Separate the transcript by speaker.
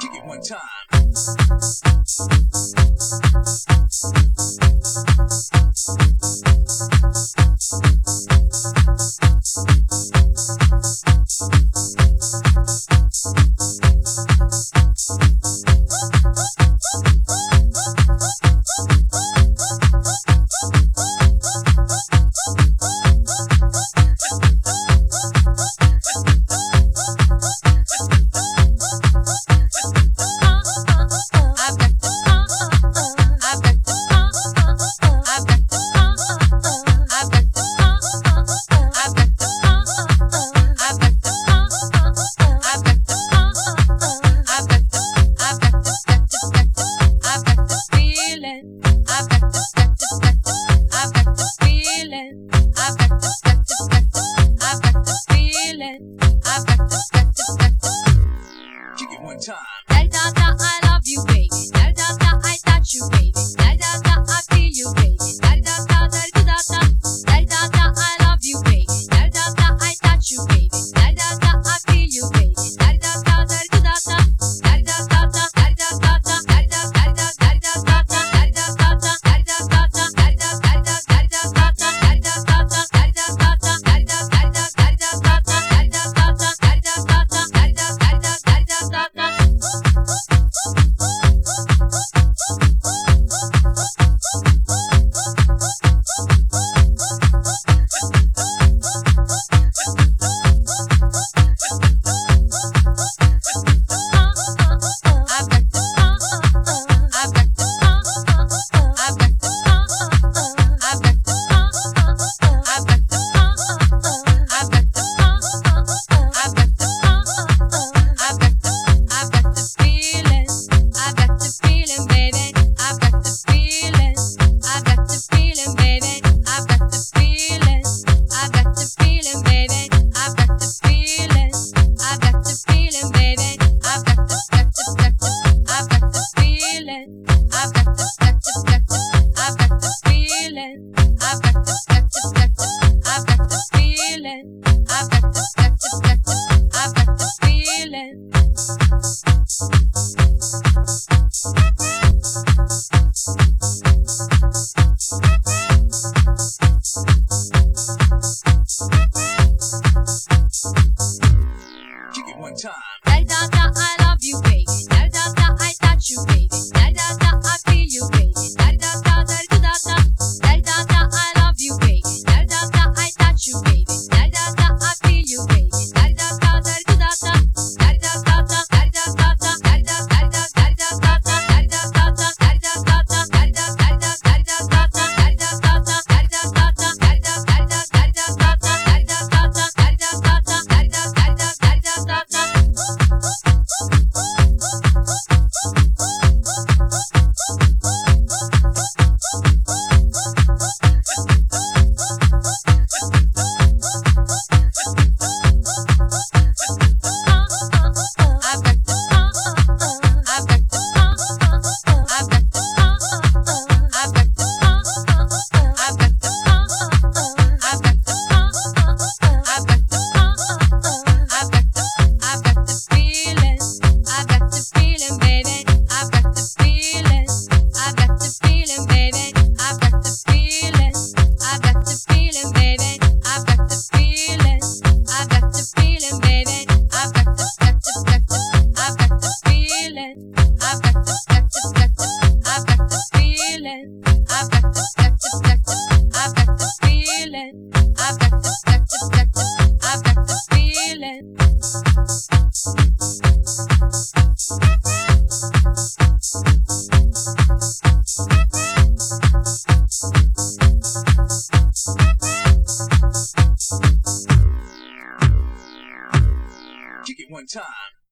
Speaker 1: Kick it one time. time. feeling, baby. feeling. I've got the. I've got the feeling. I've got the. I've got the feeling. Kick it one time.